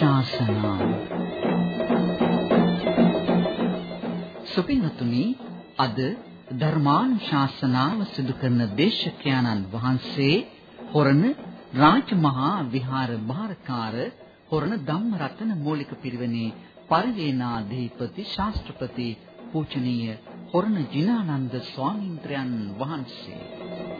ධර්මානුශාසනා සුපින්නතුනි අද ධර්මානුශාසනාව සිදු කරන දේශකයන්න් වහන්සේ හොරණ රාජමහා විහාර භාරකාර හොරණ ධම්මරතන මූලික පිරිවෙනේ පරිවේනාධිපති ශාස්ත්‍රපති පූජනීය හොරණ ජිනානන්ද ස්වාමීන්ද්‍රයන් වහන්සේ.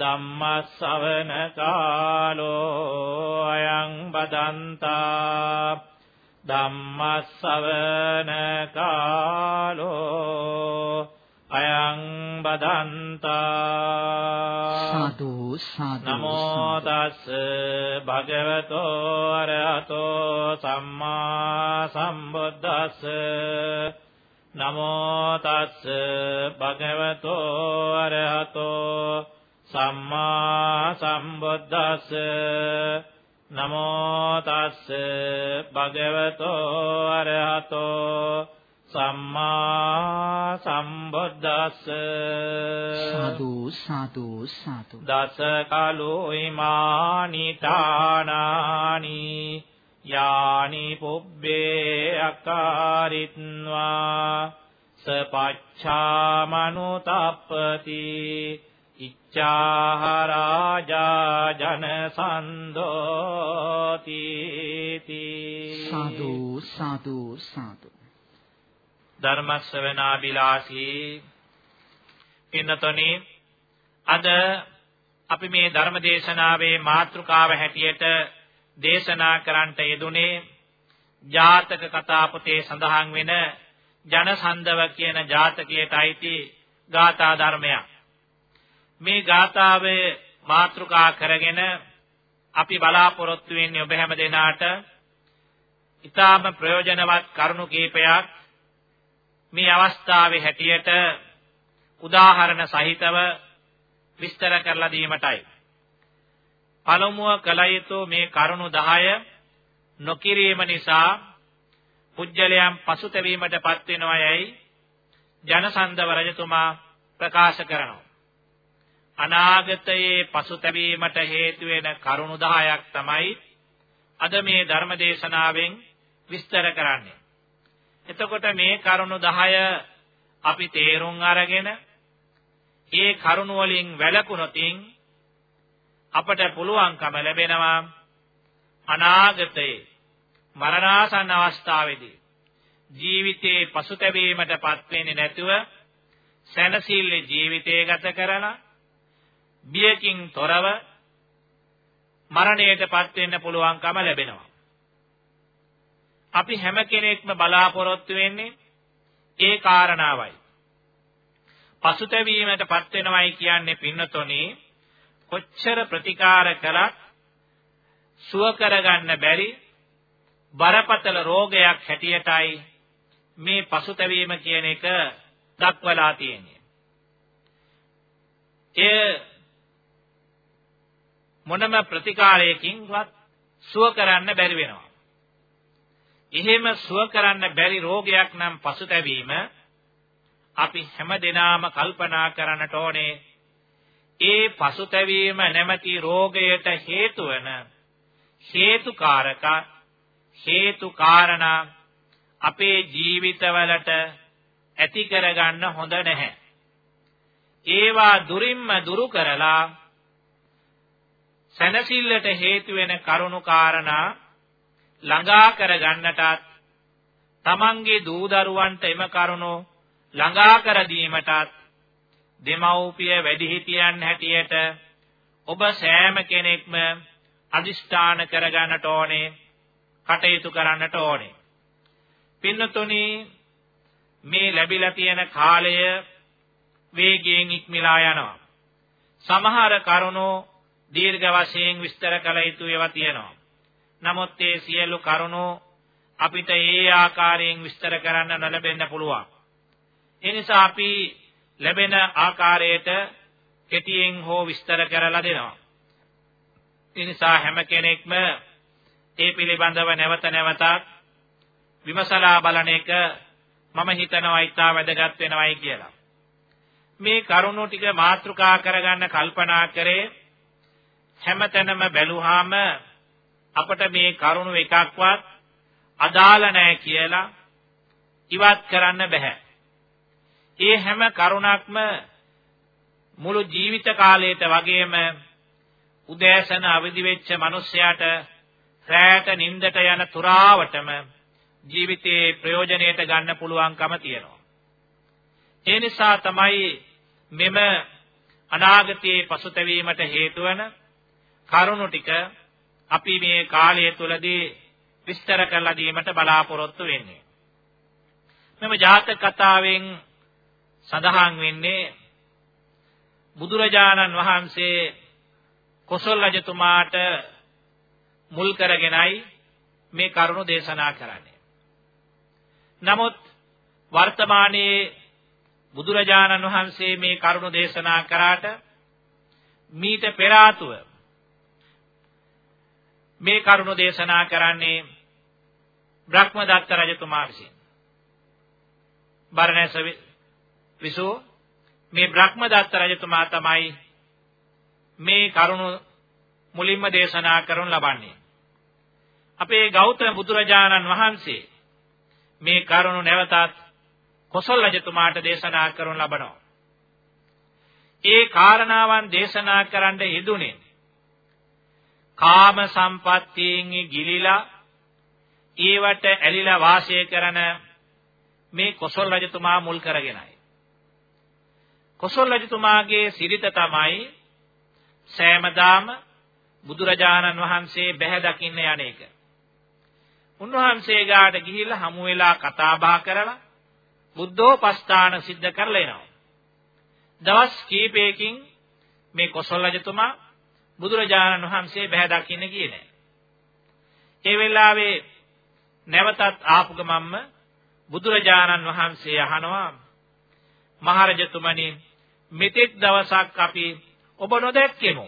ධම්මස්සවන කාලෝ අයං බදන්තා ධම්මස්සවන කාලෝ අයං බදන්තා සාදු සාදු නමෝ තස් භගවතෝ අරහතෝ සම්මා සම්බුද්දස්ස නමෝ තස් භගවතෝ අරහතෝ සම්මා සම්බුද්දස්ස නමෝ තස්ස භගවතෝ අරහතෝ සම්මා සම්බුද්දස්ස සාදු සාදු සාදු. දස කලෝ ඉමානි තානානි යානි පුබ්බේ අකාරිත්වා සපච්ඡාමනුතප්පති ඉච්ඡාහරාජා ජනසන්දෝති සාදු සාදු සාදු ධර්ම ශ්‍රවණාබිලාසී පින්නතොනි අද අපි මේ ධර්ම දේශනාවේ මාතෘකාව හැටියට දේශනා කරන්නට යෙදුනේ ජාතක කතා පොතේ සඳහන් වෙන ජනසන්දව කියන ජාතකයට අයිති ගාථා ධර්මයක් මේ ගාථාවේ මාතෘකා කරගෙන අපි බලාපොරොත්තු වෙන්නේ ඔබ හැම දෙනාට ඊටාම ප්‍රයෝජනවත් කරුණු කීපයක් මේ අවස්ථාවේ හැටියට උදාහරණ සහිතව විස්තර කරලා දීමටයි. පළමුව කල යුතු මේ කරුණු 10 නොකිරීම නිසා පුජ්‍යලයන් පසුතැවීමටපත් වෙනවා යයි ජනසන්දව රජතුමා ප්‍රකාශ කරනවා. අනාගතයේ පසුතැවීමට හේතු වෙන කරුණු 10ක් තමයි අද මේ ධර්ම දේශනාවෙන් විස්තර කරන්නේ. එතකොට මේ කරුණු 10 අපි තේරුම් අරගෙන ඒ කරුණු වලින් වැළකුණොතින් අපට පුළුවන්කම ලැබෙනවා අනාගතයේ මරණාසන්න අවස්ථාවේදී ජීවිතේ පසුතැවීමටපත් වෙන්නේ නැතුව සැනසille ජීවිතය ගත කරලා බියකින් තොරව මරණයටපත් වෙන්න පුළුවන්කම ලැබෙනවා. අපි හැම කෙනෙක්ම බලාපොරොත්තු වෙන්නේ ඒ කාරණාවයි. පසුතැවීමටපත් වෙනවයි කියන්නේ පින්නතොනේ කොච්චර ප්‍රතිකාර කළත් සුව කරගන්න බැරි බරපතල රෝගයක් හැටියටයි මේ පසුතැවීම කියන එක දක්වලා තියෙන්නේ. ඒ මොනම ප්‍රතිකාරයකින්වත් සුව කරන්න බැරි වෙනවා. එහෙම සුව කරන්න බැරි රෝගයක් නම් පසුතැවීම අපි හැමදෙනාම කල්පනා කරන්නට ඕනේ ඒ පසුතැවීම නැමැති රෝගයට හේතු වන හේතුකාරක හේතු කාරණා අපේ ජීවිතවලට ඇති කරගන්න හොඳ නැහැ. ඒවා දුරින්ම දුරු කරලා සැනසෙල්ලට හේතු වෙන කරුණු කාරණා ළඟා කර ගන්නටත් තමන්ගේ දූ දරුවන්ට එම කරුණු ළඟා කර දීමටත් දෙමව්පිය වැඩිහිටියන් හැටියට ඔබ සෑම කෙනෙක්ම අදිෂ්ඨාන කරගන්නට ඕනේ කටයුතු කරන්නට ඕනේ. පින්නතුනි මේ ලැබිලා තියෙන කාලය වේගයෙන් ඉක්මලා යනවා. සමහර කරුණු දීර්ඝ වශයෙන් විස්තර කළ යුතු ඒවා තියෙනවා. නමුත් ඒ සියලු කරුණු අපිට ඒ ආකාරයෙන් විස්තර කරන්න නොලැබෙන්න පුළුවන්. ඒ නිසා අපි ලැබෙන ආකාරයට කෙටියෙන් හෝ විස්තර කරලා දෙනවා. ඒ නිසා හැම කෙනෙක්ම ඒ පිළිබඳව නැවත නැවතත් විමසලා බලන එක මම හිතනවා ඉතා වැදගත් වෙනවයි කියලා. මේ කරුණු ටික මාත්‍රිකා කරගන්න කල්පනා කරේ හැමතැනම බැලුවාම අපට මේ කරුණු එකක්වත් අදාළ නැහැ කියලා ඉවත් කරන්න බෑ. ඒ හැම කරුණක්ම මුළු ජීවිත කාලයට වගේම උදෑසන අවදි වෙච්ච මිනිසයාට රැට නිින්දට යන තුරාවටම ජීවිතයේ ප්‍රයෝජනයට ගන්න පුළුවන්කම තියෙනවා. ඒ නිසා තමයි මෙම අනාගතයේ පසුතැවීමට හේතු වන කරුණු ටික අපි මේ කාලය තුලදී විස්තර කරලා දීමට බලාපොරොත්තු වෙන්නේ. මෙම ජාතක කතාවෙන් සඳහන් වෙන්නේ බුදුරජාණන් වහන්සේ කොසල් රජතුමාට මුල් කරගෙනයි මේ කරුණු දේශනා කරන්නේ. නමුත් වර්තමානයේ බුදුරජාණන් වහන්සේ මේ කරුණු දේශනා කරාට මීට පෙර ආතුව මේ කරුණු දේශනා කරන්නේ බ්‍රහ්මදත්ත රජතුමා විසින්. බරණැස විසෝ මේ බ්‍රහ්මදත්ත රජතුමා තමයි මේ කරුණු මුලින්ම දේශනා කරනු ලබන්නේ. අපේ ගෞතම බුදුරජාණන් වහන්සේ මේ කරුණු නැවතත් කොසල් රජතුමාට දේශනා කරනු ලබනවා. ඒ කාරණාවන් දේශනා කරන්න යෙදුනේ කාම සම්පත්තියෙන් ගිලිලා ඒවට ඇලිලා වාසය කරන මේ කොසල් රජතුමා මුල් කරගෙනයි. කොසල් රජතුමාගේ සිරිත තමයි සෑමදාම බුදුරජාණන් වහන්සේ බැහැ දකින්න යන එක. උන්වහන්සේ ගාට ගිහිල්ලා හමු වෙලා කතා බහ කරලා බුද්ධෝපස්ථාන සිද්ධ කරලා එනවා. දවස් කීපයකින් මේ කොසල් රජතුමා බුදුරජාණන් වහන්සේ බැහැ දකින්න ගියේ නෑ. ඒ වෙලාවේ නැවතත් ආපු ගමම්ම බුදුරජාණන් වහන්සේ අහනවා මහරජතුමනි මෙතෙක් දවසක් අපි ඔබ නොදැක්කෙමු.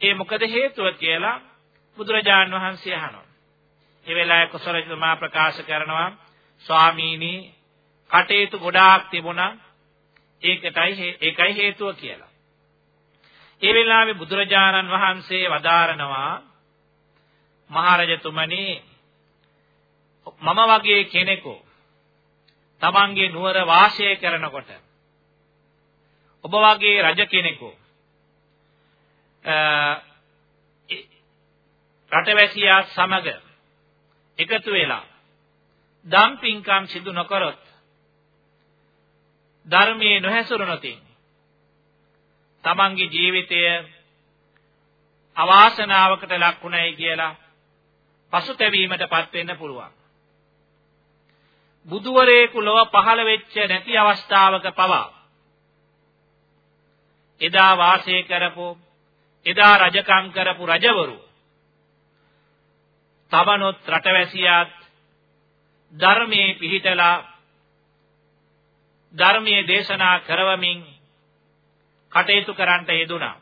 ඒ මොකද හේතුව කියලා බුදුරජාණන් වහන්සේ අහනවා. ඒ වෙලාවේ කොසරජතුමා ප්‍රකාශ කරනවා ස්වාමීනි කටයුතු ගොඩාක් තිබුණා ඒකටයි ඒකයි හේතුව කියලා. ඒ වෙලාවේ බුදුරජාණන් වහන්සේ වදාරනවා මහරජතුමනි මම වගේ කෙනෙකු තමන්ගේ නුවර වාසය කරනකොට ඔබ වගේ රජ කෙනෙකු රටවැසියා සමග එකතු වෙලා දම් පින්කම් සිදු නොකරොත් ධර්මයේ නොහැසිරුණොතින් තමන්ගේ ජීවිතය අවාසනාවකට ලක්ුණයි කියලා පසුතැවීමටපත් වෙන්න පුළුවන්. බුදුවරේකු ලොව පහළ වෙච්ච නැති අවස්ථාවක පවා එදා වාසය කරපු එදා රජකම් කරපු රජවරු තමනොත් රටවැසියාත් ධර්මයේ පිහිටලා ධර්මයේ දේශනා කරවමින් කටයුතු කරන්නට යෙදුණා.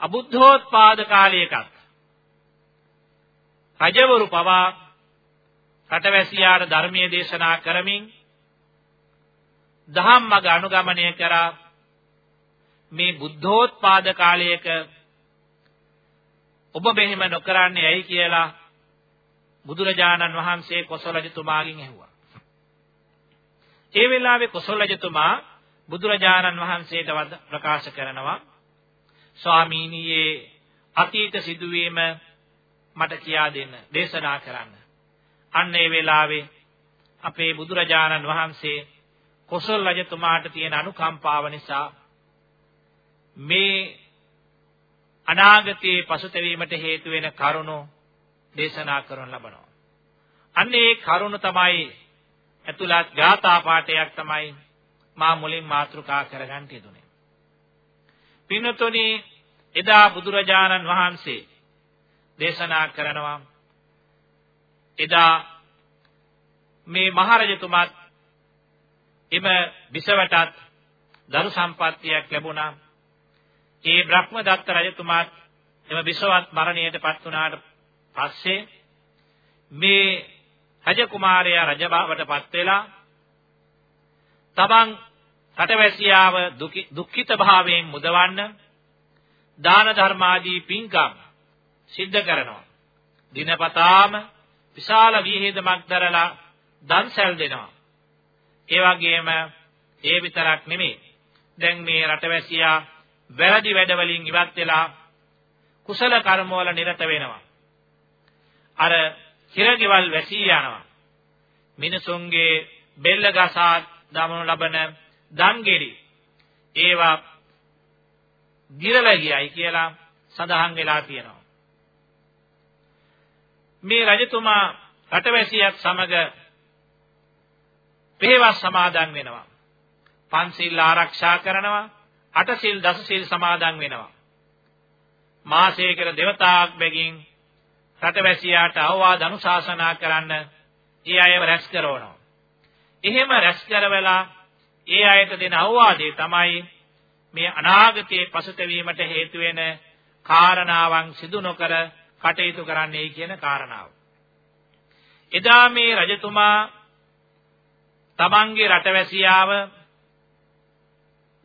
අබුද්ධෝත්පාද කාලයකත් රජවරු පවා රටවැසියාට ධර්මයේ දේශනා කරමින් දහම් මඟ අනුගමනය කරා මේ බුද්ධෝත්පාද කාලයක ඔබ මෙහෙම නොකරන්නේ ඇයි කියලා බුදුරජාණන් වහන්සේ කොසල් රජතුමාගෙන් ඇහුවා. ඒ වෙලාවේ කොසල් රජතුමා බුදුරජාණන් වහන්සේට ප්‍රකාශ කරනවා ස්වාමීනියේ අතීත සිදුවීම මට කියා දෙන්න දේශනා කරන්න. අන්න ඒ වෙලාවේ අපේ බුදුරජාණන් වහන්සේ කොසල් රජතුමාට තියෙන අනුකම්පාව නිසා මේ අනාගතයේ පසුතැවීමට හේතු වෙන කරුණු දේශනා කරන ලබනවා. අන්න ඒ කරුණ තමයි ඇතුළත් ගාථා පාඨයක් තමයි මා මුලින් මාතෘකා කරගන්න යෙදුනේ. පින්නතොනි එදා බුදුරජාණන් වහන්සේ දේශනා කරනවා එදා මේ මහරජතුමාත් එම බිසවටත් දරු සම්පත්තියක් ලැබුණා. ඒ බ්‍රහ්මදත්ත රජතුමාත් එම බිසවත් මරණයට පත් වුණාට පස්සේ මේ රජ කුමාරයා රජබවට පත් වෙලා තමන් රටවැසියාව දුක්ඛිත භාවයෙන් මුදවන්න දාන ධර්මාදී පින්කම් සිද්ධ කරනවා. දිනපතාම විශාල විහිදමක් දරලා දන්සල් දෙනවා. ඒ වගේම ඒ විතරක් නෙමෙයි. දැන් මේ රටවැසියා වැරදි වැඩවලින් ඉවත් වෙලා කුසල කර්මවල නිරත වෙනවා. අර හිරගෙවල් වැසී යනවා. මිනිසුන්ගේ බෙල්ල ගසා දමනු ලබන දන්ගෙඩි ඒවා ගිරලා ගියයි කියලා සඳහන් වෙලා තියෙනවා. මේ රජතුමා රටවැසියත් සමග පෙරවස් සමාදන් වෙනවා. පන්සිල් ආරක්ෂා කරනවා. අටසිල් දසසිල් සමාදන් වෙනවා. මාසයකට දෙවතාවක් බැගින් රටවැසියාට අවවාද අනුශාසනා කරන්න ඒ අයව රැස් කරනවා. එහෙම රැස් කරවලා ඒ අයට දෙන අවවාදය තමයි මේ අනාගතයේ පසුතැවීමට හේතු වෙන කාරණාවන් සිදු නොකර කටයුතු කරන්නයි කියන කාරණාව. එදා මේ රජතුමා තමන්ගේ රටවැසියාව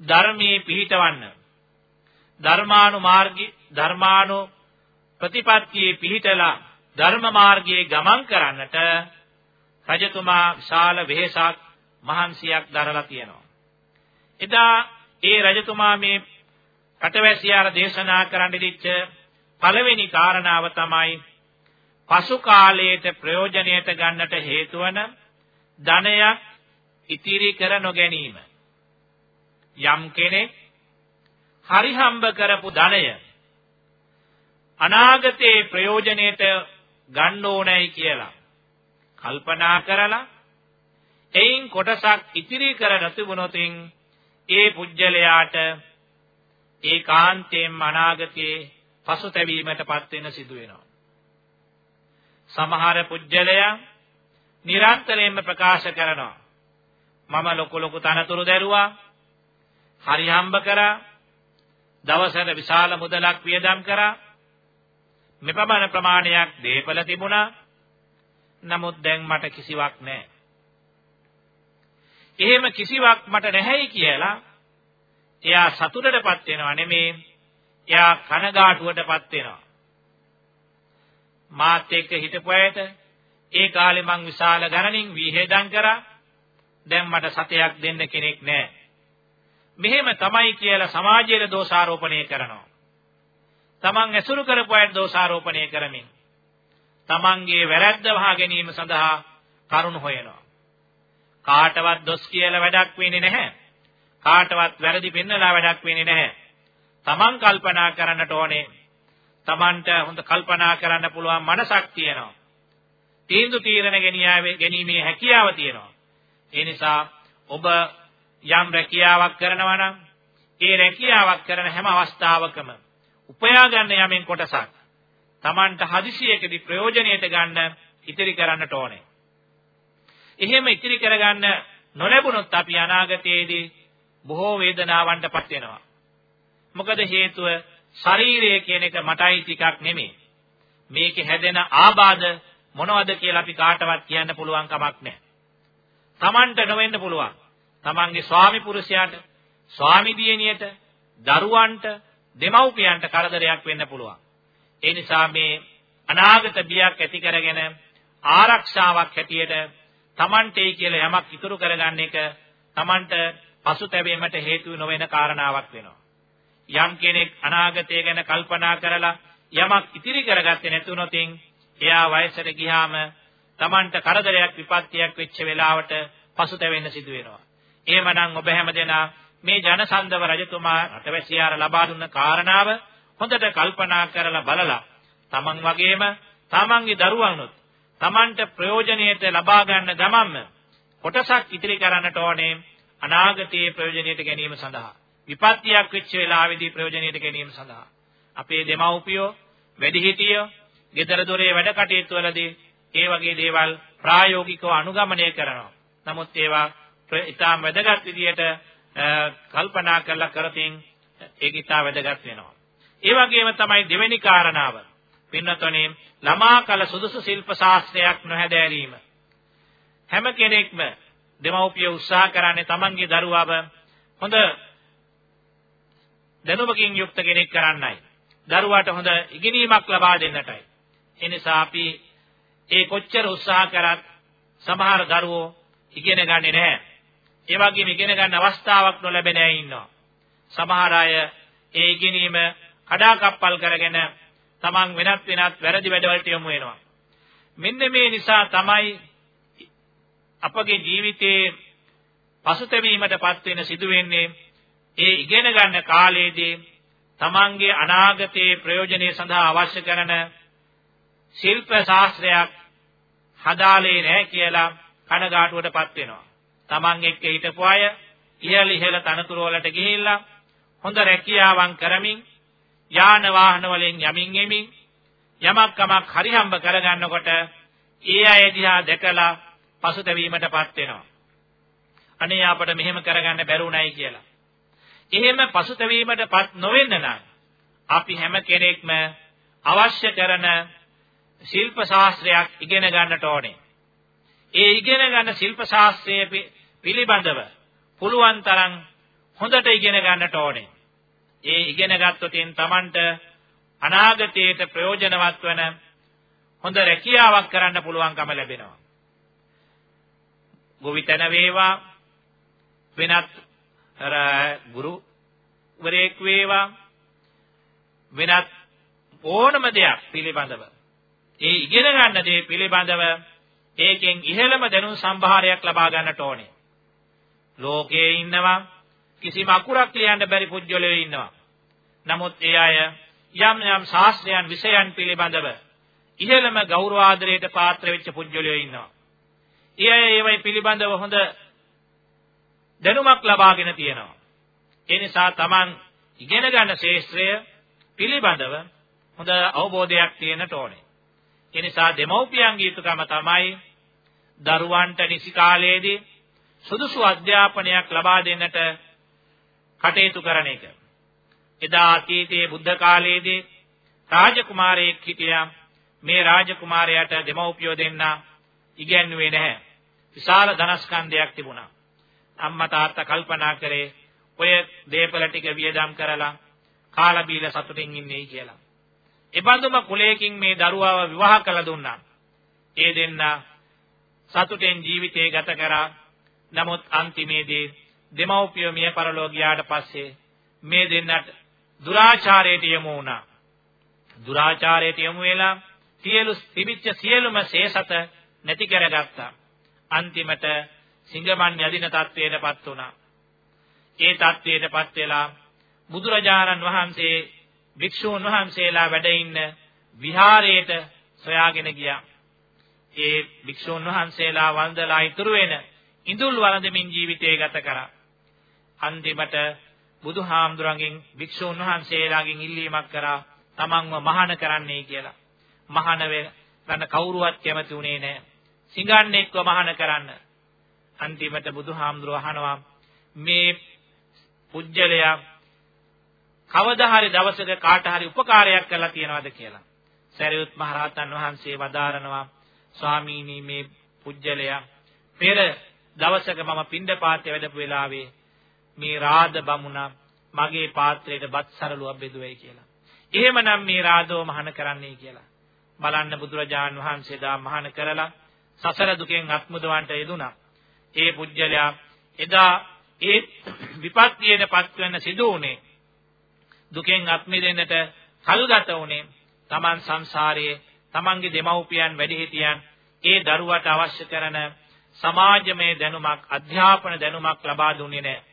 ධර්මයේ පිහිටවන්න ධර්මානු මාර්ගී ධර්මානු ප්‍රතිපත්තියේ පිහිටලා ධර්ම මාර්ගයේ ගමන් කරන්නට රජතුමා විශාල වෙහෙසක් මහන්සියක් දරලා තියෙනවා. එදා ඒ රජතුමා මේ රටවැසියාට දේශනා කරන්න දීච්ච පළවෙනි කාරණාව තමයි පසු කාලයේට ප්‍රයෝජනයට ගන්නට හේතු වන ධනයක් ඉතිරි කර නොගැනීම. යම් කෙනෙක් හරි හම්බ කරපු ධනය අනාගතයේ ප්‍රයෝජනෙට ගන්න ඕනයි කියලා කල්පනා කරලා එයින් කොටසක් ඉතිරි කර නැතිවුනොතින් ඒ පුජ්‍යලයාට ඒකාන්තයෙන්ම අනාගතයේ පසුතැවීමටපත් වෙන සිදු වෙනවා. සමහර පුජ්‍යලයන් නිරන්තරයෙන්ම ප්‍රකාශ කරනවා. මම ලොකු ලොකු තනතුරු දැරුවා. හරි හම්බ කරා. දවසට විශාල මුදලක් වියදම් කරා. මෙපමණ ප්‍රමාණයක් දීපල තිබුණා. නමුත් දැන් මට කිසිවක් නැහැ. එහෙම කිසිවක් මට නැහැයි කියලා එයා සතුටටපත් වෙනව නෙමේ. එයා කනගාටුවටපත් වෙනවා. මාත් එක්ක හිටපු අයට ඒ කාලේ මං විශාල ගණනින් විහෙදම් කරා. දැන් මට සතයක් දෙන්න කෙනෙක් නැහැ. මෙහෙම තමයි කියලා සමාජයේ දෝෂාරෝපණය කරනවා. තමන් ඇසුරු කරපු අයට දෝෂාරෝපණය කරමින්. තමන්ගේ වැරැද්ද වහා ගැනීම සඳහා කරුණ හොයනවා කාටවත් දොස් කියලා වැඩක් වෙන්නේ නැහැ. කාටවත් වැරදි පෙන්නලා වැඩක් වෙන්නේ නැහැ. Taman කල්පනා කරන්නට ඕනේ. Tamanට හොඳ කල්පනා කරන්න පුළුවන් මනසක් තියෙනවා. තීන්දුව තීරණ ගැනීමේ හැකියාව තියෙනවා. ඒ නිසා ඔබ යම් රැකියාවක් කරනවා නම් ඒ රැකියාවක් කරන හැම අවස්ථාවකම උපයා ගන්න යමෙන් කොටසක් Tamanට හදිසියකදී ප්‍රයෝජනෙට ගන්න ඉතිරි කරන්නට ඕනේ. එහෙම ඉතිරි කරගන්න නොලැබුණොත් අපි අනාගතයේදී බොහෝ වේදනාවන්ටපත් වෙනවා. මොකද හේතුව ශරීරය කියන එක මටයි ටිකක් නෙමෙයි. මේකේ හැදෙන ආබාධ මොනවද කියලා අපි කාටවත් කියන්න පුළුවන් කමක් නැහැ. Tamanට නොවෙන්න පුළුවන්. Tamanගේ ස්වාමි පුරුෂයාට, ස්වාමි දියණියට, දරුවන්ට, දෙමව්පියන්ට කරදරයක් වෙන්න පුළුවන්. ඒ නිසා මේ අනාගත බියක් ඇති කරගෙන ආරක්ෂාවක් හැටියට Tamanටයි කියලා යමක් ඉතුරු කරගන්න එක Tamanට පසුතැවීමට හේතු නොවන කාරණාවක් වෙනවා. යම් කෙනෙක් අනාගතය ගැන කල්පනා කරලා යමක් ඉතිරි කරගත්තේ නැතුනොතින් එයා වයසට ගියාම Tamanට කරදරයක් විපත්තියක් වෙච්ච වෙලාවට පසුතැවෙන්න සිදු වෙනවා. එහෙමනම් ඔබ හැමදෙනා මේ ජනසන්දව රජතුමා රටවැසියාර ලබා දුන්න කාරණාව හොඳට කල්පනා කරලා බලලා Taman වගේම Tamanගේ දරුවන්ුත් Tamanට ප්‍රයෝජනෙට ලබා ගන්න ගමන්ම කොටසක් ඉතිරි කරන්නට ඕනේ අනාගතයේ ප්‍රයෝජනෙට ගැනීම සඳහා. විපත්තියක් වෙච්ච වෙලාවේදී ප්‍රයෝජනෙට ගැනීම සඳහා. අපේ දෙමව්පියෝ, වැඩිහිටියෝ, ගෙදර දොරේ වැඩ කටයුතු වලදී ඒ වගේ දේවල් ප්‍රායෝගිකව අනුගමනය කරනවා. නමුත් ඒවා ඉතාම වැදගත් විදියට කල්පනා කරලා කරතින් ඒක ඉතා වැදගත් වෙනවා. ඒ වගේම තමයි දෙවෙනි කාරණාව. පින්නතොනේ ළමා කල සුදුසු ශිල්ප ශාස්ත්‍රයක් නොහැදෑරීම. හැම කෙනෙක්ම දෙමව්පිය උත්සාහ කරන්නේ Tamanගේ දරුවාව හොඳ දැනුමකින් යුක්ත කෙනෙක් කරන්නයි. දරුවාට හොඳ ඉගෙනීමක් ලබා දෙන්නටයි. ඒ නිසා අපි ඒ කොච්චර උත්සාහ කරත් සමහර දරුවෝ ඉගෙන ගන්නේ නැහැ. ඒ වගේම ඉගෙන ගන්න අවස්ථාවක් නොලැබෙන අය ඉන්නවා. සමහර අය ඒ ඉගෙනීම කඩාකප්පල් කරගෙන තමන් වෙනත් වෙනත් වැරදි වැඩවලට යොමු වෙනවා. මෙන්න මේ නිසා තමයි අපගේ ජීවිතයේ පසුතැවීමටපත් වෙන සිදු වෙන්නේ ඒ ඉගෙන ගන්න කාලයේදී තමන්ගේ අනාගතයේ ප්‍රයෝජනය සඳහා අවශ්‍ය කරන ශිල්ප ශාස්ත්‍රයක් හදාලේ නැහැ කියලා කනගාටුවටපත් වෙනවා. තමන් එක්ක හිටපු අය ඉහළ ඉහළ තනතුරු වලට ගිහිල්ලා හොඳ රැකියාවන් කරමින් යාන වාහන වලින් යමින් එමින් යමක් කමක් හරි හම්බ කරගන්නකොට ඒ අය දිහා දැකලා පසුතැවීමටපත් වෙනවා. අනේ අපට මෙහෙම කරගන්න බැරුණයි කියලා. එහෙම පසුතැවීමටපත් නොවෙන්න නම් අපි හැම කෙනෙක්ම අවශ්‍ය කරන ශිල්ප ශාස්ත්‍රයක් ඉගෙන ගන්නට ඕනේ. ඒ ඉගෙන ගන්න ශිල්ප ශාස්ත්‍රයේ පිළිබඳව පුළුවන් තරම් හොඳට ඉගෙන ගන්නට ඕනේ. ඒ ඉගෙන ගත්තොතින් Tamanට අනාගතයට ප්‍රයෝජනවත් වන හොඳ රැකියාවක් කරන්න පුළුවන්කම ලැබෙනවා. ගොවිතැන වේවා වෙනත් අර ගුරුවරයෙක් වේවා වෙනත් ඕනම දෙයක් පිළිබඳව ඒ ඉගෙන ගන්න දේ පිළිබඳව ඒකෙන් ඉහළම දැනුම් සම්භාරයක් ලබා ගන්නට ඕනේ. ලෝකයේ ඉන්නවා කිසිම අකුරක් ලියන්න බැරි පුජ්‍යලයෝ ඉන්නවා. නමුත් ඒ අය යම් යම් ශාස්ත්‍රයන් විෂයන් පිළිබඳව ඉහළම ගෞරවාදරයට පාත්‍ර වෙච්ච පුජ්‍යලයෝ ඉන්නවා. ඒ අය ඒවයි පිළිබඳව හොඳ දැනුමක් ලබාගෙන තියෙනවා. ඒ නිසා Taman ඉගෙන ගන්න ශාස්ත්‍රය පිළිබඳව හොඳ අවබෝධයක් තියෙන්නට ඕනේ. ඒ නිසා දෙමව්පියන්ගේ යුතුකම තමයි දරුවන්ට නිසි කාලයේදී සුදුසු අධ්‍යාපනයක් ලබා දෙන්නට කටයුතු කරන එක. එදා අතීතයේ බුද්ධ කාලයේදී රාජකුමාරයෙක් හිටියා. මේ රාජකුමාරයාට දෙමව්පියෝ දෙන්න ඉගැන්වුවේ නැහැ. විශාල ධනස්කන්ධයක් තිබුණා. අම්මා තාත්තා කල්පනා කරේ ඔය දීපල ටික වියදම් කරලා කාලා බීලා සතුටින් ඉන්නේ කියලා. එබඳුම කුලයකින් මේ දරුවාව විවාහ කළ දුන්නා. ඒ දෙන්න සතුටෙන් ජීවිතේ ගත කරා. නමුත් අන්තිමේදී දෙමව්පියෝ මිය පරලෝ ගියාට පස්සේ මේ දෙන්නට දුරාචාරයට යමු වුණා. දුරාචාරයට යමු වෙලා සියලු තිබිච්ච සියලුම ශේසත නැති කරගත්තා. අන්තිමට සිංගමන් යදින තත්වයටපත් වුණා. ඒ තත්වයටපත් වෙලා බුදුරජාණන් වහන්සේ භික්ෂූන් වහන්සේලා වැඩ ඉන්න විහාරයට සොයාගෙන ගියා. ඒ භික්ෂූන් වහන්සේලා වන්දලා ඉතුරු වෙන ඉඳුල් වළඳමින් ජීවිතය ගත කරා. අන්තිමට බුදුහාමුදුරන්ගෙන් භික්ෂූන් වහන්සේලාගෙන් ඉල්ලීමක් කරා තමන්ව මහාන කරන්නයි කියලා. මහාන වෙන කවුරුවත් කැමති උනේ නැහැ. සිඟන්නේක්ව මහාන කරන්න. අන්තිමට බුදුහාමුදුරුව අහනවා මේ පුජ්‍යලයා කවදා හරි දවසක කාට හරි උපකාරයක් කරලා තියනවද කියලා. සරියුත් මහ රහතන් වහන්සේ වදාරනවා ස්වාමීනි මේ පුජ්‍යලයා පෙර දවසක මම පින්ඩපාතේ වැඩපු වෙලාවේ මේ රාද බමුණා මගේ පාත්‍රයට බත් සරලුවක් බෙදුවයි කියලා. එහෙමනම් මේ රාදෝ මහාන කරන්නයි කියලා. බලන්න බුදුරජාන් වහන්සේ දා මහාන කරලා සසර දුකෙන් අත්මුදවන්ට යෙදුනා. ඒ පුජ්‍යලයා එදා ඒ විපත්තියටපත් වෙන සිදු වුණේ දුකෙන් අත් මිදෙන්නට කල්ගත වුණේ Taman සංසාරයේ Tamanගේ දෙමව්පියන් වැඩිහිටියන් ඒ දරුවට අවශ්‍ය කරන සමාජමය දැනුමක් අධ්‍යාපන දැනුමක් ලබා දුන්නේ නැහැ.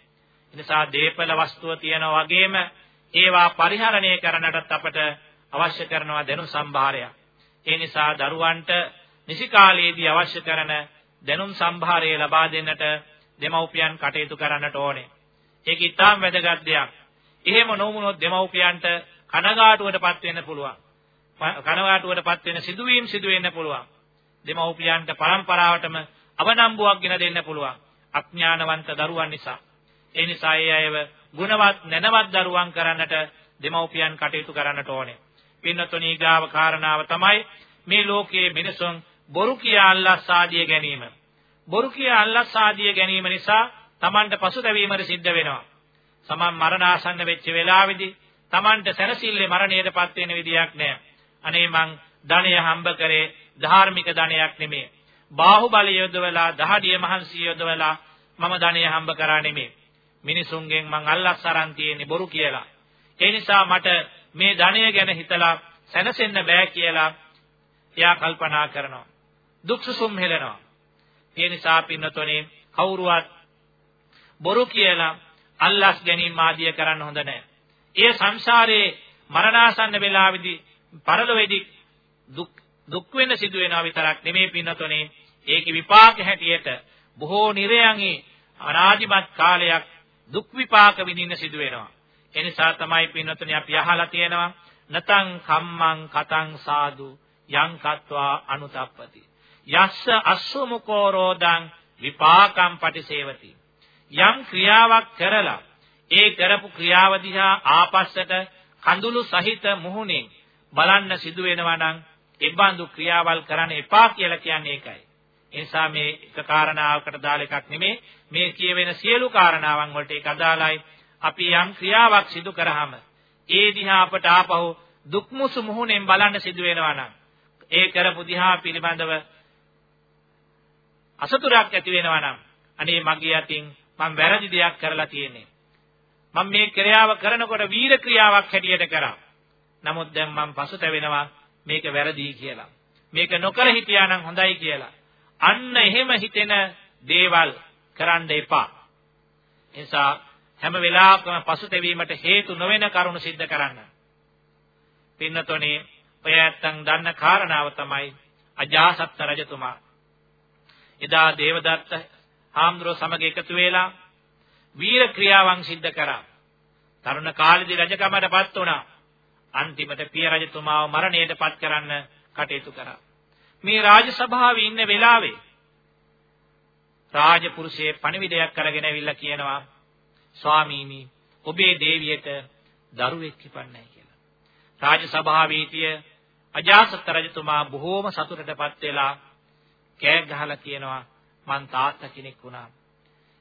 නිසා දීපල වස්තුව තියන වගේම ඒවා පරිහරණය කරන්නටත් අපට අවශ්‍ය කරනවා දැනුම් සම්භාරයක්. ඒ නිසා දරුවන්ට නිසි කාලයේදී අවශ්‍ය කරන දැනුම් සම්භාරය ලබා දෙන්නට දෙමව්පියන් කටයුතු කරන්නට ඕනේ. ඒක ඉතාම වැදගත් දෙයක්. එහෙම නොවුනොත් දෙමව්පියන්ට කනගාටුවටපත් වෙන්න පුළුවන්. කනගාටුවටපත් වෙන සිදුවීම් සිදු වෙන්න පුළුවන්. දෙමව්පියන්ට පරම්පරාවටම අවනම්බුවක් ගෙන දෙන්න පුළුවන්. අඥානවන්ත දරුවන් නිසා. ඒ නිසා ඒ අයව ගුණවත් නැනවත් දරුවන් කරන්නට දෙමව්පියන් කටයුතු කරන්නට ඕනේ. පින්නතුණී ගාව කාරණාව තමයි මේ ලෝකයේ මිනිසුන් බොරු කියා අල්ලස් ආදිය ගැනීම. බොරු කියා අල්ලස් ආදිය ගැනීම නිසා Tamanට පසුතැවීමට සිද්ධ වෙනවා. සමන් මරණාසන්න වෙච්ච වෙලාවේදී Tamanට සැනසille මරණයටපත් වෙන විදියක් නැහැ. අනේ මං ධනය හම්බ කරේ ධාර්මික ධනයක් නෙමෙයි. බාහුබල යොදවලා දහඩිය මහන්සිය යොදවලා මම ධනය හම්බ කරා නෙමෙයි. මිනිසුන්ගෙන් මං අල්ලස් අරන් තියෙන්නේ බොරු කියලා. ඒ නිසා මට මේ ධනය ගැන හිතලා සැනසෙන්න බෑ කියලා එයා කල්පනා කරනවා. දුක්සුසුම් හෙලනවා. ඒ නිසා පින්නතොනේ කවුරුවත් බොරු කියලා අල්ලස් ගැනීම ආදිය කරන්න හොඳ නැහැ. ඒ සංසාරේ මරණාසන්න වෙලාවේදී පරලොවේදී දුක් දුක් වෙන සිදු වෙනවා විතරක් නෙමෙයි පින්නතොනේ ඒකේ විපාක හැටියට බොහෝ නිරයන්හි අනාදිමත් කාලයක් දුක් විපාක විඳින්න සිදු වෙනවා. ඒ නිසා තමයි පින්නතොනේ අපි අහලා තියෙනවා නතං කම්මං කතං සාදු යං කତ୍වා අනුතප්පති. යස්ස අස්සමුකෝ රෝදං විපාකම් පටිසේවති. යම් ක්‍රියාවක් කරලා ඒ කරපු ක්‍රියාව දිහා ආපස්සට කඳුළු සහිත මුහුණෙන් බලන්න සිදු වෙනවා නම් ඒ බඳු ක්‍රියාවල් කරන්න එපා කියලා කියන්නේ ඒකයි. ඒ නිසා මේ එක කාරණාවකට දාල එකක් නෙමේ මේ කියවෙන සියලු කාරණාවන් වලට ඒක අදාළයි. අපි යම් ක්‍රියාවක් සිදු කරාම ඒ දිහා අපට ආපහු දුක්මුසු මුහුණෙන් බලන්න සිදු වෙනවා නම් ඒ කරපු දිහා පිළිබඳව අසතුටක් ඇති වෙනවා නම් අනේ මගේ අතින් මම වැරදි දෙයක් කරලා තියෙන්නේ. මම මේ ක්‍රියාව කරනකොට වීර ක්‍රියාවක් හැටියට කරා. නමුත් දැන් මම පසුතැවෙනවා මේක වැරදි කියලා. මේක නොකර හිටියා නම් හොඳයි කියලා. අන්න එහෙම හිතෙන දේවල් කරන්න එපා. නිසා හැම වෙලාවකම පසුතැවීමට හේතු නොවන කරුණු සිද්ධ කරන්න. පින්නතොනේ ඔය ඇත්තන් දන්න කාරණාව තමයි අජාසත් රජතුමා. එදා දේවදත්ත හාමුදුරුව සමග එකතු වෙලා වීර ක්‍රියාවන් සිද්ධ කරා. තරුණ කාලේදී රජකමටපත් වුණා. අන්තිමට පිය රජතුමාව මරණයටපත් කරන්න කටයුතු කරා. මේ රාජ සභාවේ ඉන්න වෙලාවේ රාජපුරුෂයේ පණිවිඩයක් කරගෙන ඇවිල්ලා කියනවා ස්වාමීනි ඔබේ දේවියට දරුවෙක් ඉපන්නයි කියලා. රාජ සභාවේ හිටිය අජාසත් රජතුමා බොහෝම සතුටටපත් වෙලා කෑ ගහලා කියනවා මං තාත්තා කෙනෙක් වුණා.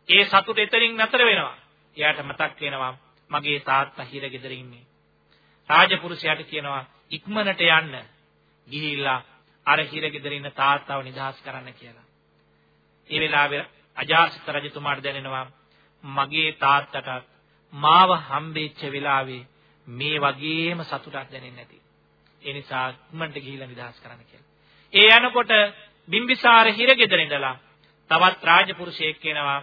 ඒ සතුට එතනින් නතර වෙනවා. එයාට මතක් වෙනවා මගේ තාත්තා හිරගෙදර ඉන්නේ. රාජපුරුෂයාට කියනවා ඉක්මනට යන්න. ගිහිල්ලා අර හිරගෙදර ඉන්න තාත්තව නිදහස් කරන්න කියලා. ඒ වෙලාවේ අජාසත් රජතුමාට දැනෙනවා මගේ තාත්තට මාව හම්බෙච්ච වෙලාවේ මේ වගේම සතුටක් දැනෙන්නේ නැති. ඒ නිසා ඉක්මනට ගිහිල්ලා නිදහස් කරන්න කියලා. ඒ යනකොට බිම්බිසාර හිරගෙදර ඉඳලා තවත් රාජපුරුෂයෙක් කෙනවා